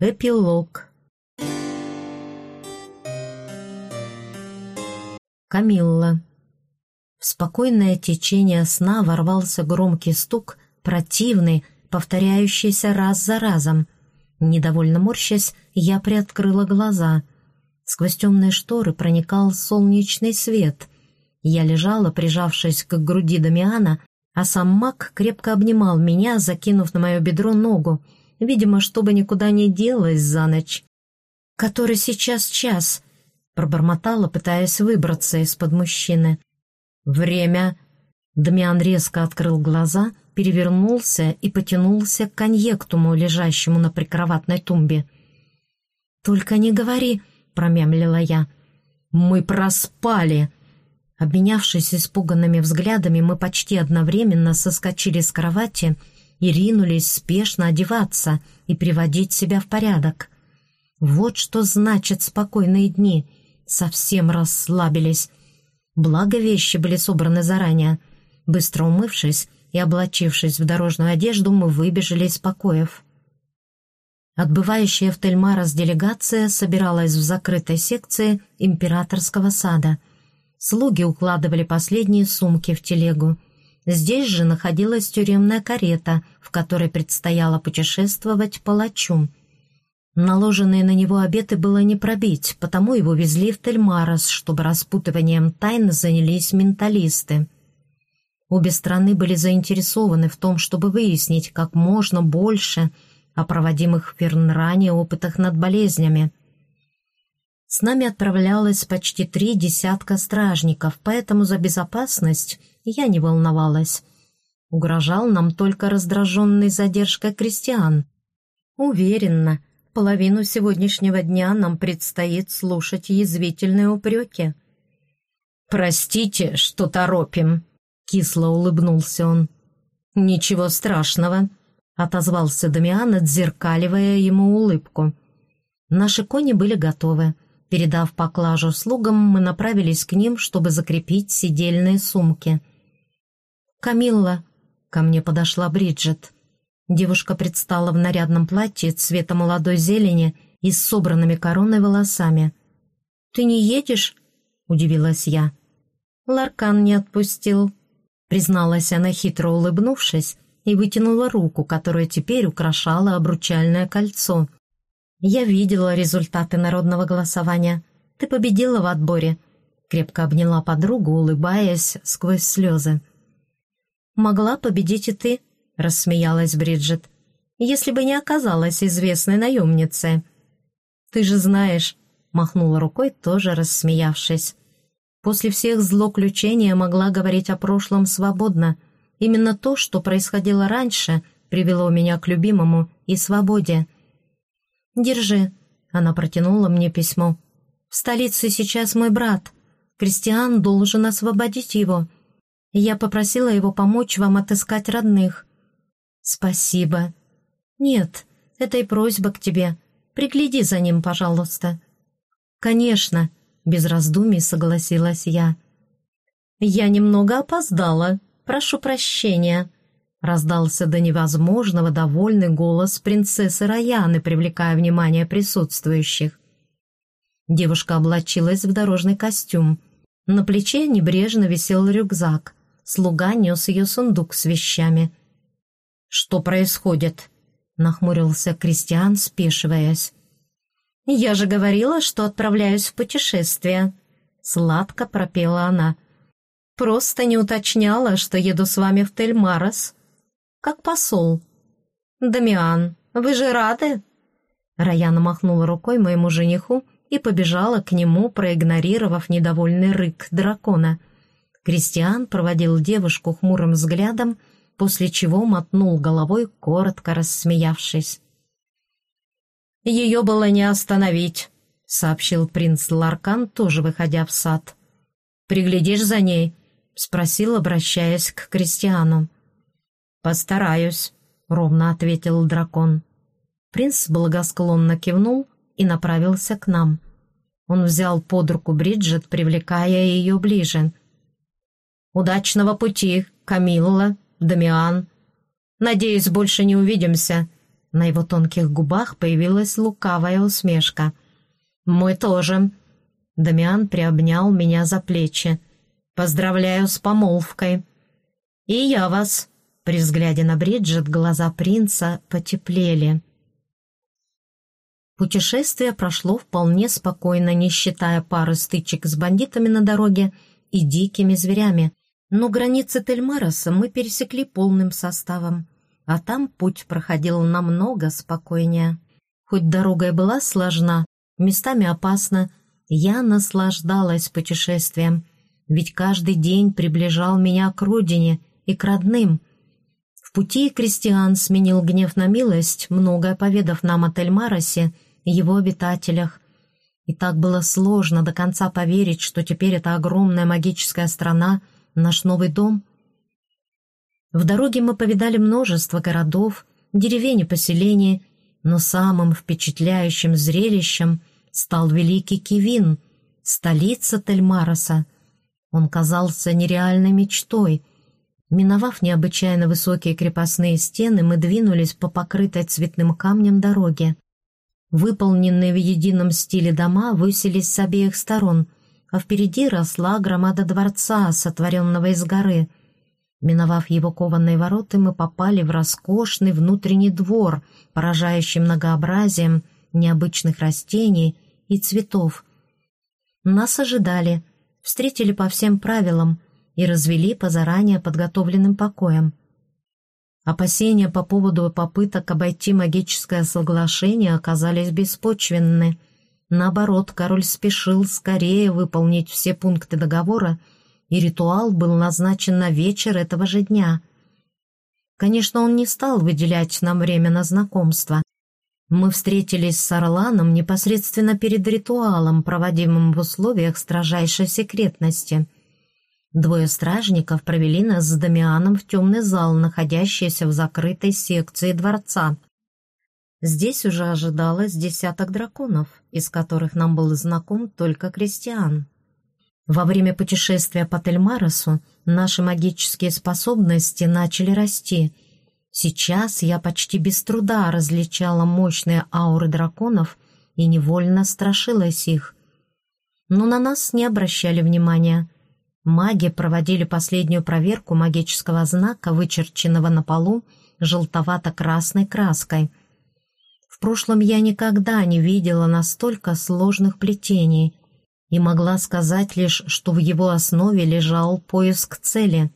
Эпилог Камилла В спокойное течение сна ворвался громкий стук, противный, повторяющийся раз за разом. Недовольно морщась, я приоткрыла глаза. Сквозь темные шторы проникал солнечный свет. Я лежала, прижавшись к груди Дамиана, а сам маг крепко обнимал меня, закинув на мое бедро ногу, видимо, чтобы никуда не делась за ночь. «Который сейчас час?» — пробормотала, пытаясь выбраться из-под мужчины. «Время!» Дамиан резко открыл глаза, перевернулся и потянулся к конъектуму, лежащему на прикроватной тумбе. «Только не говори!» — промямлила я. «Мы проспали!» Обменявшись испуганными взглядами, мы почти одновременно соскочили с кровати и ринулись спешно одеваться и приводить себя в порядок. Вот что значит спокойные дни. Совсем расслабились. Благо вещи были собраны заранее. Быстро умывшись и облачившись в дорожную одежду, мы выбежали из покоев. Отбывающая в Тельмарас делегация собиралась в закрытой секции императорского сада — Слуги укладывали последние сумки в телегу. Здесь же находилась тюремная карета, в которой предстояло путешествовать палачу. Наложенные на него обеты было не пробить, потому его везли в Тельмарос, чтобы распутыванием тайн занялись менталисты. Обе страны были заинтересованы в том, чтобы выяснить как можно больше о проводимых в Фернране опытах над болезнями. С нами отправлялось почти три десятка стражников, поэтому за безопасность я не волновалась. Угрожал нам только раздраженный задержкой крестьян. Уверенно, половину сегодняшнего дня нам предстоит слушать язвительные упреки. «Простите, что торопим», — кисло улыбнулся он. «Ничего страшного», — отозвался Дамиан, отзеркаливая ему улыбку. Наши кони были готовы. Передав поклажу слугам, мы направились к ним, чтобы закрепить сидельные сумки. «Камилла!» — ко мне подошла Бриджит. Девушка предстала в нарядном платье цвета молодой зелени и с собранными короной волосами. «Ты не едешь?» — удивилась я. «Ларкан не отпустил», — призналась она, хитро улыбнувшись, и вытянула руку, которая теперь украшала обручальное кольцо — «Я видела результаты народного голосования. Ты победила в отборе», — крепко обняла подругу, улыбаясь сквозь слезы. «Могла победить и ты», — рассмеялась Бриджит, «если бы не оказалась известной наемницей». «Ты же знаешь», — махнула рукой, тоже рассмеявшись. «После всех злоключений могла говорить о прошлом свободно. Именно то, что происходило раньше, привело меня к любимому и свободе». «Держи», — она протянула мне письмо. «В столице сейчас мой брат. Кристиан должен освободить его. Я попросила его помочь вам отыскать родных». «Спасибо». «Нет, это и просьба к тебе. Пригляди за ним, пожалуйста». «Конечно», — без раздумий согласилась я. «Я немного опоздала. Прошу прощения», Раздался до невозможного довольный голос принцессы Раяны, привлекая внимание присутствующих. Девушка облачилась в дорожный костюм. На плече небрежно висел рюкзак. Слуга нес ее сундук с вещами. «Что происходит?» — нахмурился Кристиан, спешиваясь. «Я же говорила, что отправляюсь в путешествие», — сладко пропела она. «Просто не уточняла, что еду с вами в Тельмарос» как посол. «Дамиан, вы же рады?» Раяна махнула рукой моему жениху и побежала к нему, проигнорировав недовольный рык дракона. Кристиан проводил девушку хмурым взглядом, после чего мотнул головой, коротко рассмеявшись. «Ее было не остановить», — сообщил принц Ларкан, тоже выходя в сад. «Приглядишь за ней?» — спросил, обращаясь к Кристиану. «Постараюсь», — ровно ответил дракон. Принц благосклонно кивнул и направился к нам. Он взял под руку Бриджит, привлекая ее ближе. «Удачного пути, Камилла, Дамиан. Надеюсь, больше не увидимся», — На его тонких губах появилась лукавая усмешка. «Мой тоже». Дамиан приобнял меня за плечи. «Поздравляю с помолвкой». «И я вас». При взгляде на Бриджит глаза принца потеплели. Путешествие прошло вполне спокойно, не считая пары стычек с бандитами на дороге и дикими зверями. Но границы Тельмароса мы пересекли полным составом а там путь проходил намного спокойнее. Хоть дорога и была сложна, местами опасна, я наслаждалась путешествием, ведь каждый день приближал меня к родине и к родным. В пути крестьян сменил гнев на милость, многое поведав нам о Тельмаросе и его обитателях. И так было сложно до конца поверить, что теперь эта огромная магическая страна — наш новый дом — в дороге мы повидали множество городов, деревень и поселений, но самым впечатляющим зрелищем стал великий Кивин, столица Тельмароса. Он казался нереальной мечтой. Миновав необычайно высокие крепостные стены, мы двинулись по покрытой цветным камнем дороге. Выполненные в едином стиле дома высились с обеих сторон, а впереди росла громада дворца, сотворенного из горы — Миновав его кованые ворота, мы попали в роскошный внутренний двор, поражающий многообразием необычных растений и цветов. Нас ожидали, встретили по всем правилам и развели по заранее подготовленным покоям. Опасения по поводу попыток обойти магическое соглашение оказались беспочвенны. Наоборот, король спешил скорее выполнить все пункты договора и ритуал был назначен на вечер этого же дня. Конечно, он не стал выделять нам время на знакомство. Мы встретились с Орланом непосредственно перед ритуалом, проводимым в условиях строжайшей секретности. Двое стражников провели нас с Дамианом в темный зал, находящийся в закрытой секции дворца. Здесь уже ожидалось десяток драконов, из которых нам был знаком только Кристиан. Во время путешествия по Тельмаросу наши магические способности начали расти. Сейчас я почти без труда различала мощные ауры драконов и невольно страшилась их. Но на нас не обращали внимания. Маги проводили последнюю проверку магического знака, вычерченного на полу желтовато-красной краской. В прошлом я никогда не видела настолько сложных плетений — и могла сказать лишь, что в его основе лежал поиск цели.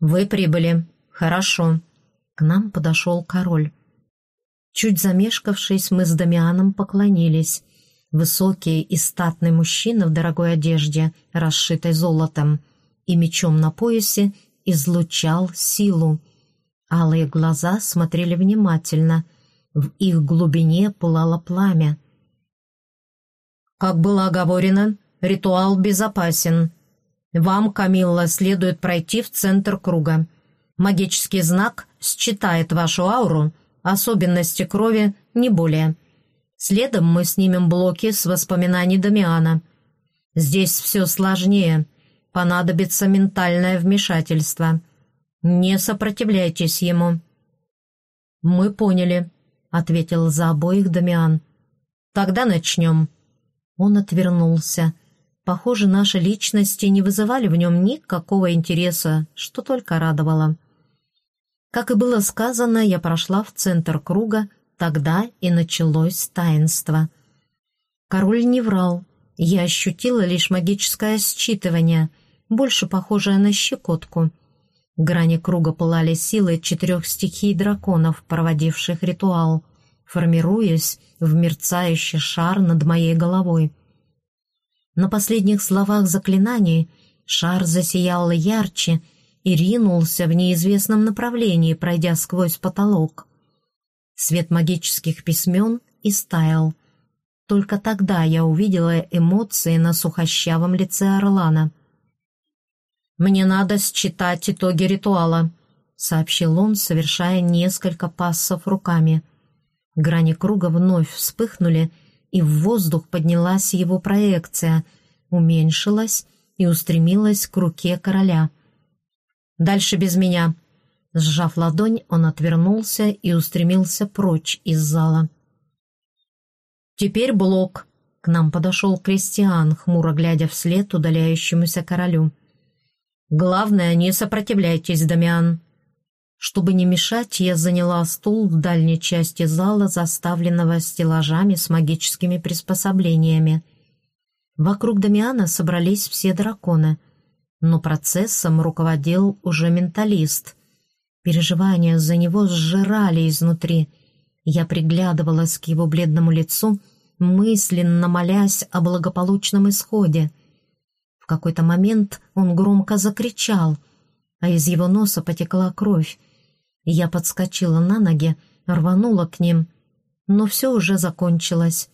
«Вы прибыли. Хорошо». К нам подошел король. Чуть замешкавшись, мы с Дамианом поклонились. Высокий и статный мужчина в дорогой одежде, расшитой золотом, и мечом на поясе излучал силу. Алые глаза смотрели внимательно. В их глубине пылало пламя. Как было оговорено, ритуал безопасен. Вам, Камилла, следует пройти в центр круга. Магический знак считает вашу ауру, особенности крови не более. Следом мы снимем блоки с воспоминаний Дамиана. Здесь все сложнее. Понадобится ментальное вмешательство. Не сопротивляйтесь ему. «Мы поняли», — ответил за обоих Дамиан. «Тогда начнем». Он отвернулся. Похоже, наши личности не вызывали в нем никакого интереса, что только радовало. Как и было сказано, я прошла в центр круга, тогда и началось таинство. Король не врал, я ощутила лишь магическое считывание, больше похожее на щекотку. Грани круга пылали силы четырех стихий драконов, проводивших ритуал — формируясь в мерцающий шар над моей головой. На последних словах заклинаний шар засиял ярче и ринулся в неизвестном направлении, пройдя сквозь потолок. Свет магических письмен истаял. Только тогда я увидела эмоции на сухощавом лице Орлана. «Мне надо считать итоги ритуала», — сообщил он, совершая несколько пассов руками — Грани круга вновь вспыхнули, и в воздух поднялась его проекция, уменьшилась и устремилась к руке короля. «Дальше без меня. Сжав ладонь, он отвернулся и устремился прочь из зала. «Теперь блок!» — к нам подошел Кристиан, хмуро глядя вслед удаляющемуся королю. «Главное, не сопротивляйтесь, Дамиан!» Чтобы не мешать, я заняла стул в дальней части зала, заставленного стеллажами с магическими приспособлениями. Вокруг Дамиана собрались все драконы, но процессом руководил уже менталист. Переживания за него сжирали изнутри. Я приглядывалась к его бледному лицу, мысленно молясь о благополучном исходе. В какой-то момент он громко закричал, а из его носа потекла кровь. Я подскочила на ноги, рванула к ним, но все уже закончилось.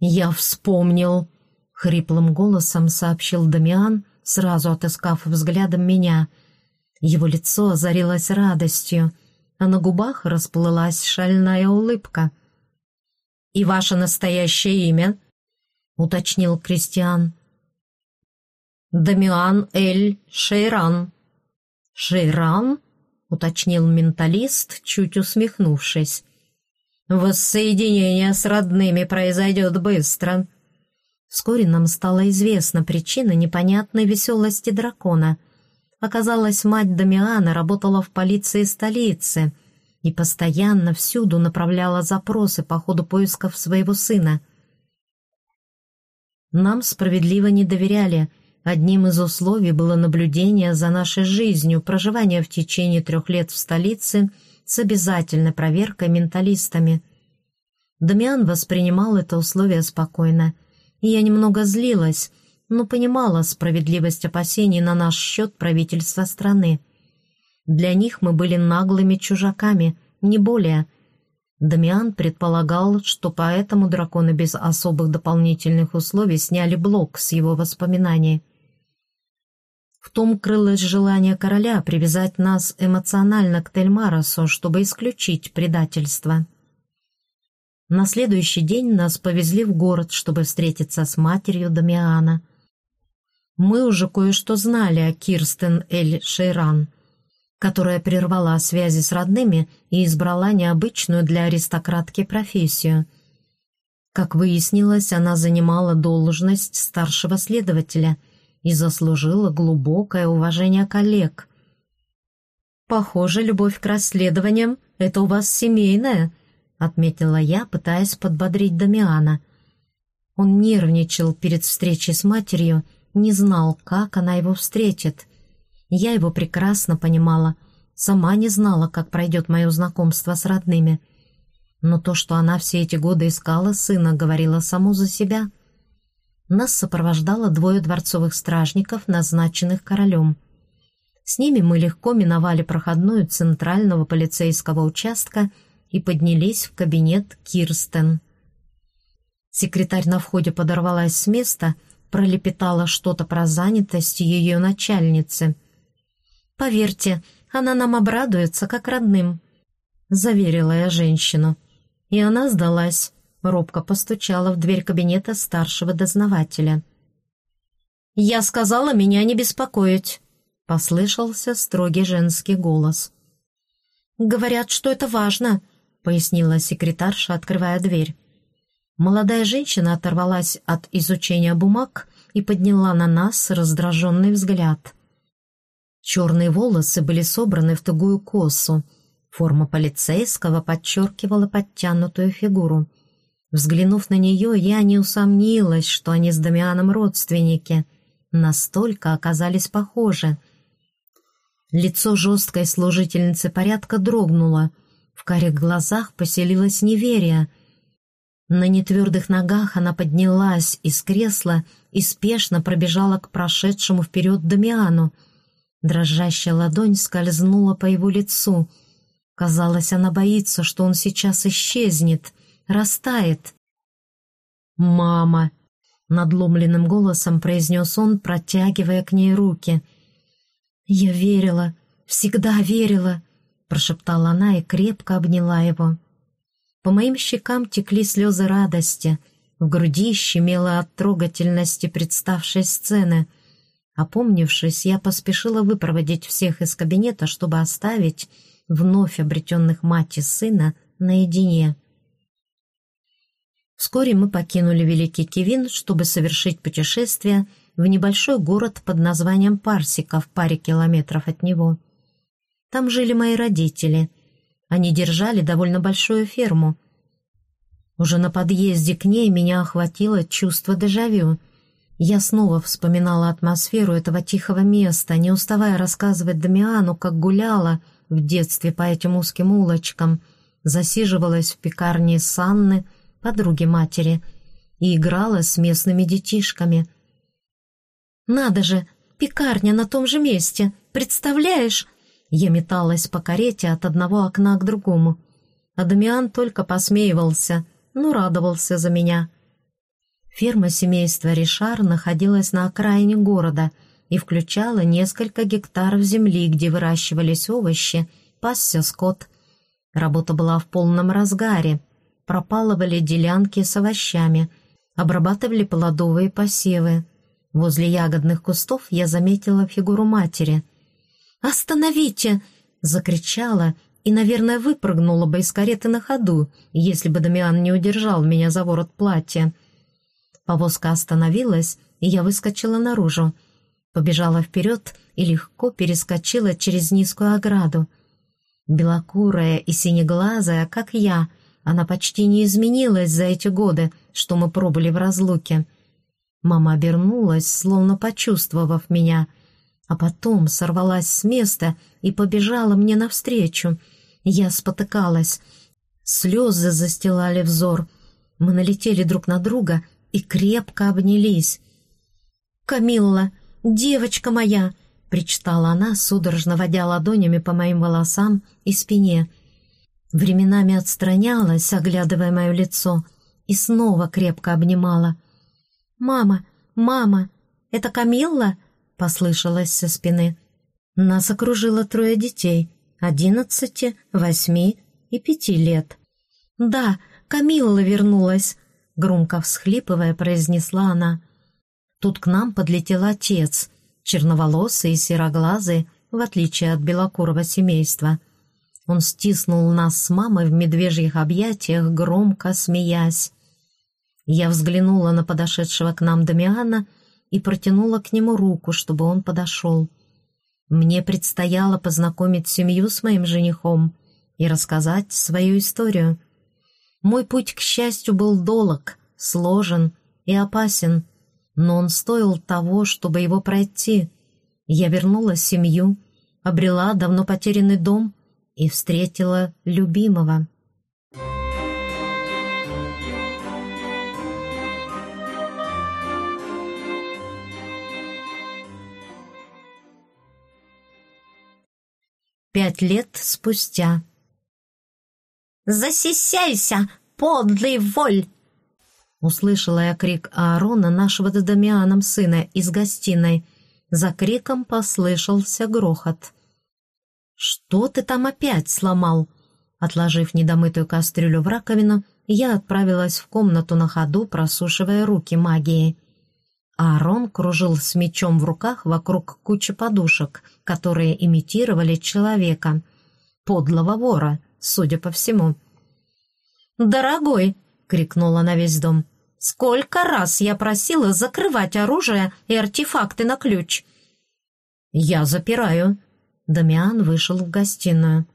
«Я вспомнил!» — хриплым голосом сообщил Дамиан, сразу отыскав взглядом меня. Его лицо озарилось радостью, а на губах расплылась шальная улыбка. «И ваше настоящее имя?» — уточнил Кристиан. «Дамиан Эль Шейран». «Шейран?» уточнил менталист, чуть усмехнувшись. «Воссоединение с родными произойдет быстро». Вскоре нам стала известна причина непонятной веселости дракона. Оказалось, мать Дамиана работала в полиции столицы и постоянно всюду направляла запросы по ходу поисков своего сына. Нам справедливо не доверяли — Одним из условий было наблюдение за нашей жизнью, проживание в течение трех лет в столице с обязательной проверкой менталистами. Дамиан воспринимал это условие спокойно, и я немного злилась, но понимала справедливость опасений на наш счет правительства страны. Для них мы были наглыми чужаками, не более. Дамиан предполагал, что поэтому драконы без особых дополнительных условий сняли блок с его воспоминаний. В том крылось желание короля привязать нас эмоционально к Тельмаросу, чтобы исключить предательство. На следующий день нас повезли в город, чтобы встретиться с матерью Дамиана. Мы уже кое-что знали о Кирстен Эль Шейран, которая прервала связи с родными и избрала необычную для аристократки профессию. Как выяснилось, она занимала должность старшего следователя — и заслужила глубокое уважение коллег. «Похоже, любовь к расследованиям — это у вас семейная», — отметила я, пытаясь подбодрить Дамиана. Он нервничал перед встречей с матерью, не знал, как она его встретит. Я его прекрасно понимала, сама не знала, как пройдет мое знакомство с родными. Но то, что она все эти годы искала сына, говорило само за себя — нас сопровождало двое дворцовых стражников, назначенных королем. С ними мы легко миновали проходную центрального полицейского участка и поднялись в кабинет Кирстен. Секретарь на входе подорвалась с места, пролепетала что-то про занятость ее начальницы. «Поверьте, она нам обрадуется, как родным», — заверила я женщину. И она сдалась робко постучала в дверь кабинета старшего дознавателя. «Я сказала меня не беспокоить», — послышался строгий женский голос. «Говорят, что это важно», — пояснила секретарша, открывая дверь. Молодая женщина оторвалась от изучения бумаг и подняла на нас раздраженный взгляд. Черные волосы были собраны в тугую косу. Форма полицейского подчеркивала подтянутую фигуру — Взглянув на нее, я не усомнилась, что они с Дамианом родственники. Настолько оказались похожи. Лицо жесткой служительницы порядка дрогнуло. В карих глазах поселилось неверие. На нетвердых ногах она поднялась из кресла и спешно пробежала к прошедшему вперед Дамиану. Дрожащая ладонь скользнула по его лицу. Казалось, она боится, что он сейчас исчезнет — растает. «Мама!» — надломленным голосом произнес он, протягивая к ней руки. «Я верила, всегда верила!» — прошептала она и крепко обняла его. По моим щекам текли слезы радости, в груди щемело от трогательности представшей сцены. Опомнившись, я поспешила выпроводить всех из кабинета, чтобы оставить вновь обретенных мать и сына наедине. Вскоре мы покинули Великий Кивин, чтобы совершить путешествие в небольшой город под названием Парсика в паре километров от него. Там жили мои родители. Они держали довольно большую ферму. Уже на подъезде к ней меня охватило чувство дежавю. Я снова вспоминала атмосферу этого тихого места, не уставая рассказывать Дамиану, как гуляла в детстве по этим узким улочкам, засиживалась в пекарне Санны, подруги матери, и играла с местными детишками. «Надо же, пекарня на том же месте, представляешь?» Я металась по карете от одного окна к другому. Адамиан только посмеивался, но радовался за меня. Ферма семейства Ришар находилась на окраине города и включала несколько гектаров земли, где выращивались овощи, пасся скот. Работа была в полном разгаре — пропалывали делянки с овощами, обрабатывали плодовые посевы. Возле ягодных кустов я заметила фигуру матери. «Остановите!» — закричала и, наверное, выпрыгнула бы из кареты на ходу, если бы Дамиан не удержал меня за ворот платья. Повозка остановилась, и я выскочила наружу. Побежала вперед и легко перескочила через низкую ограду. Белокурая и синеглазая, как я — она почти не изменилась за эти годы, что мы пробыли в разлуке. Мама обернулась, словно почувствовав меня, а потом сорвалась с места и побежала мне навстречу. Я спотыкалась. Слезы застилали взор. Мы налетели друг на друга и крепко обнялись. «Камилла, девочка моя!» — причитала она, судорожно водя ладонями по моим волосам и спине — Временами отстранялась, оглядывая мое лицо, и снова крепко обнимала. «Мама, мама, это Камилла?» — послышалось со спины. Нас окружило трое детей — одиннадцати, восьми и пяти лет. «Да, Камилла вернулась», — громко всхлипывая, произнесла она. Тут к нам подлетел отец, черноволосый и сероглазый, в отличие от белокурого семейства — он стиснул нас с мамой в медвежьих объятиях, громко смеясь. Я взглянула на подошедшего к нам Дамиана и протянула к нему руку, чтобы он подошел. Мне предстояло познакомить семью с моим женихом и рассказать свою историю. Мой путь, к счастью, был долог, сложен и опасен, но он стоил того, чтобы его пройти. Я вернула семью, обрела давно потерянный дом — и встретила любимого. Пять лет спустя. «Засисяйся, подлый воль!» Услышала я крик Аарона, нашего Дадамианом сына, из гостиной. За криком послышался грохот. «Что ты там опять сломал?» Отложив недомытую кастрюлю в раковину, я отправилась в комнату на ходу, просушивая руки магией. Аарон кружил с мечом в руках вокруг кучи подушек, которые имитировали человека. Подлого вора, судя по всему. «Дорогой!» — крикнула на весь дом. «Сколько раз я просила закрывать оружие и артефакты на ключ!» «Я запираю», Дамиан вышел в гостиную.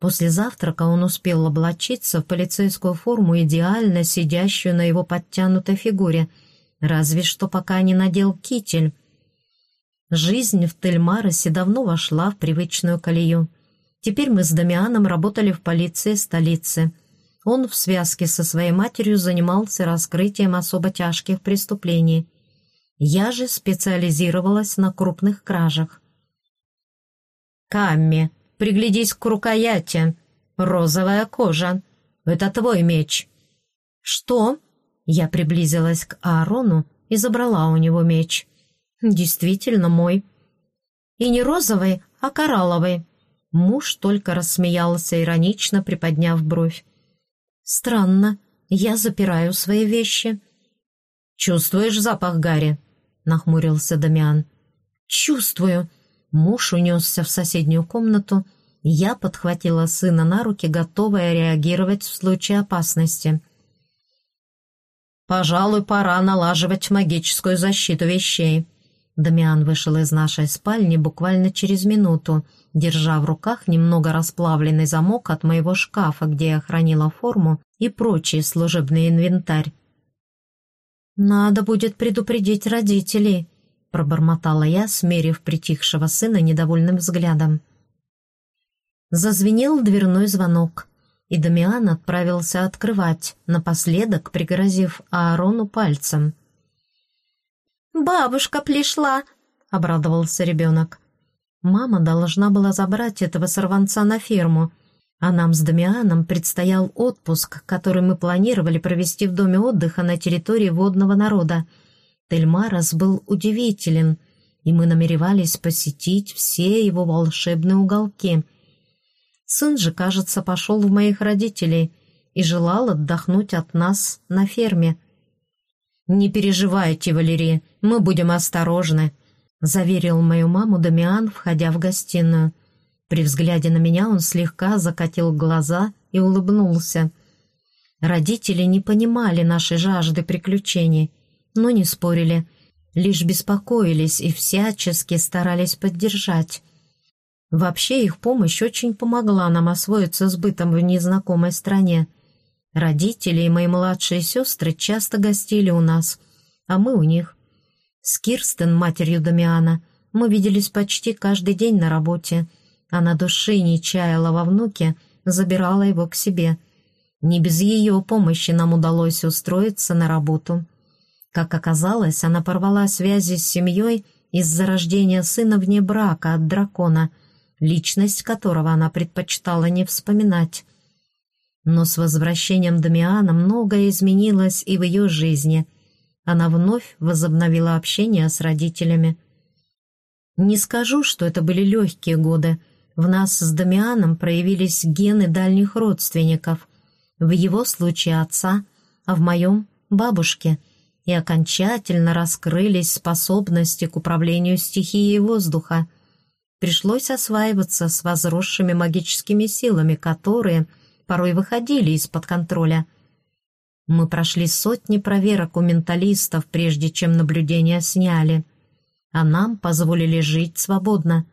После завтрака он успел облачиться в полицейскую форму, идеально сидящую на его подтянутой фигуре, разве что пока не надел китель. Жизнь в Тельмаросе давно вошла в привычную колею. Теперь мы с Дамианом работали в полиции столицы. Он в связке со своей матерью занимался раскрытием особо тяжких преступлений. Я же специализировалась на крупных кражах. «Камми, приглядись к рукояти. Розовая кожа. Это твой меч». «Что?» Я приблизилась к Аарону и забрала у него меч. «Действительно мой». «И не розовый, а коралловый». Муж только рассмеялся, иронично приподняв бровь. «Странно. Я запираю свои вещи». «Чувствуешь запах Гарри?» — нахмурился Дамиан. «Чувствую!» Муж унесся в соседнюю комнату, я подхватила сына на руки, готовая реагировать в случае опасности. «Пожалуй, пора налаживать магическую защиту вещей». Дамиан вышел из нашей спальни буквально через минуту, держа в руках немного расплавленный замок от моего шкафа, где я хранила форму и прочий служебный инвентарь. «Надо будет предупредить родителей», — пробормотала я, смерив притихшего сына недовольным взглядом. Зазвенел дверной звонок, и Дамиан отправился открывать, напоследок пригрозив Аарону пальцем. «Бабушка пришла!» — обрадовался ребенок. Мама должна была забрать этого сорванца на ферму, а нам с Дамианом предстоял отпуск, который мы планировали провести в доме отдыха на территории водного народа. Тельмарас был удивителен, и мы намеревались посетить все его волшебные уголки — Сын же, кажется, пошел в моих родителей и желал отдохнуть от нас на ферме. «Не переживайте, Валерия, мы будем осторожны», — заверил мою маму Дамиан, входя в гостиную. При взгляде на меня он слегка закатил глаза и улыбнулся. Родители не понимали нашей жажды приключений, но не спорили, лишь беспокоились и всячески старались поддержать. Вообще их помощь очень помогла нам освоиться с бытом в незнакомой стране. Родители и мои младшие сестры часто гостили у нас, а мы у них. С Кирстен, матерью Дамиана, мы виделись почти каждый день на работе. Она души не чаяла во внуке, забирала его к себе. Не без ее помощи нам удалось устроиться на работу. Как оказалось, она порвала связи с семьей из-за рождения сына вне брака от дракона — личность которого она предпочитала не вспоминать. Но с возвращением Дамиана многое изменилось и в ее жизни. Она вновь возобновила общение с родителями. Не скажу, что это были легкие годы. В нас с Дамианом проявились гены дальних родственников. В его случае отца, а в моем — бабушки. И окончательно раскрылись способности к управлению стихией воздуха — пришлось осваиваться с возросшими магическими силами, которые порой выходили из-под контроля. Мы прошли сотни проверок у менталистов, прежде чем наблюдения сняли, а нам позволили жить свободно.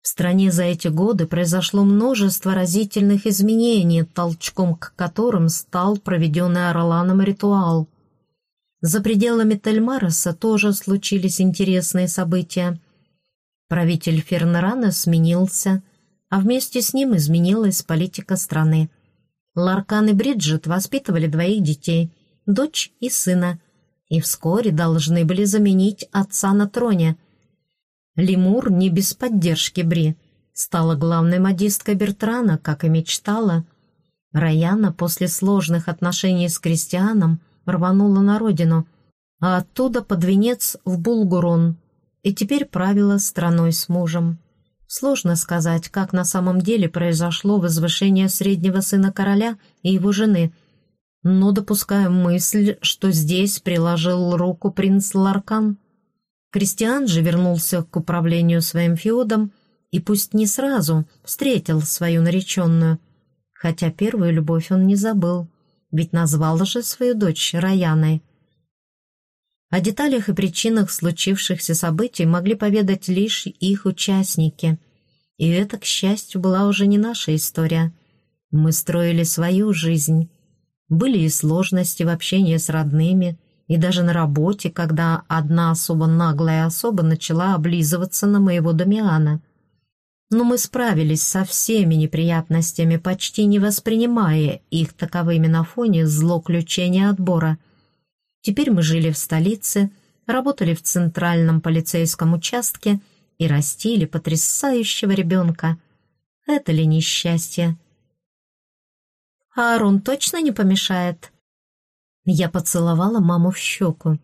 В стране за эти годы произошло множество разительных изменений, толчком к которым стал проведенный Орланом ритуал. За пределами Тельмароса тоже случились интересные события — Правитель Фернерана сменился, а вместе с ним изменилась политика страны. Ларкан и Бриджит воспитывали двоих детей, дочь и сына, и вскоре должны были заменить отца на троне. Лемур не без поддержки Бри стала главной модисткой Бертрана, как и мечтала. Раяна после сложных отношений с крестьяном рванула на родину, а оттуда под венец в Булгурон, и теперь правила страной с мужем. Сложно сказать, как на самом деле произошло возвышение среднего сына короля и его жены, но допускаю мысль, что здесь приложил руку принц Ларкан. Кристиан же вернулся к управлению своим феодом и пусть не сразу встретил свою нареченную, хотя первую любовь он не забыл, ведь назвал же свою дочь Раяной. О деталях и причинах случившихся событий могли поведать лишь их участники. И это, к счастью, была уже не наша история. Мы строили свою жизнь. Были и сложности в общении с родными, и даже на работе, когда одна особо наглая особа начала облизываться на моего Дамиана. Но мы справились со всеми неприятностями, почти не воспринимая их таковыми на фоне злоключения отбора — Теперь мы жили в столице, работали в центральном полицейском участке и растили потрясающего ребенка. Это ли несчастье? А Арун точно не помешает? Я поцеловала маму в щеку.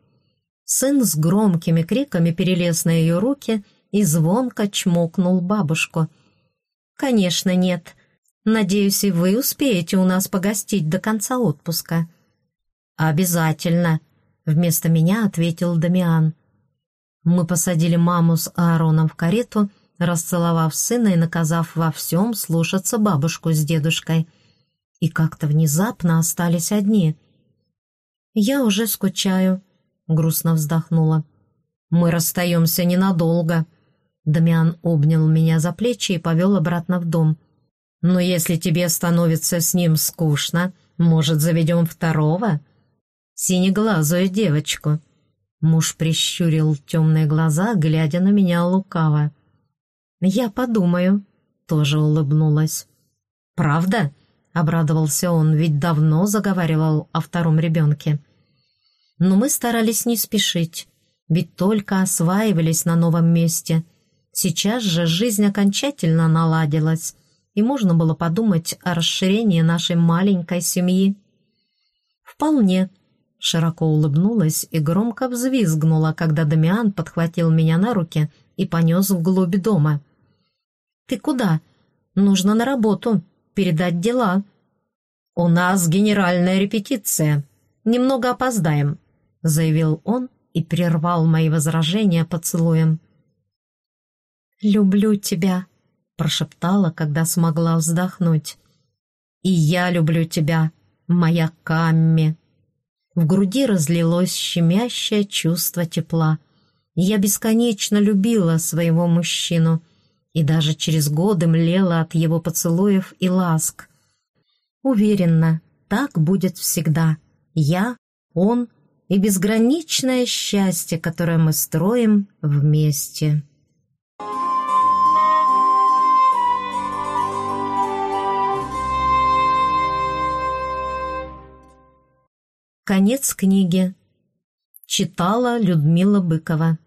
Сын с громкими криками перелез на ее руки и звонко чмокнул бабушку. «Конечно нет. Надеюсь, и вы успеете у нас погостить до конца отпуска». «Обязательно», Вместо меня ответил Дамиан. Мы посадили маму с Аароном в карету, расцеловав сына и наказав во всем слушаться бабушку с дедушкой. И как-то внезапно остались одни. «Я уже скучаю», — грустно вздохнула. «Мы расстаемся ненадолго». Дамиан обнял меня за плечи и повел обратно в дом. «Но если тебе становится с ним скучно, может, заведем второго?» «Синеглазую девочку». Муж прищурил темные глаза, глядя на меня лукаво. «Я подумаю», — тоже улыбнулась. «Правда?» — обрадовался он, ведь давно заговаривал о втором ребенке. Но мы старались не спешить, ведь только осваивались на новом месте. Сейчас же жизнь окончательно наладилась, и можно было подумать о расширении нашей маленькой семьи. «Вполне», — широко улыбнулась и громко взвизгнула, когда Дамиан подхватил меня на руки и понес вглубь дома. «Ты куда? Нужно на работу, передать дела». «У нас генеральная репетиция. Немного опоздаем», — заявил он и прервал мои возражения поцелуем. «Люблю тебя», — прошептала, когда смогла вздохнуть. «И я люблю тебя, моя Камми». В груди разлилось щемящее чувство тепла. Я бесконечно любила своего мужчину и даже через годы млела от его поцелуев и ласк. Уверена, так будет всегда. Я, он и безграничное счастье, которое мы строим вместе. Конец книги. Читала Людмила Быкова.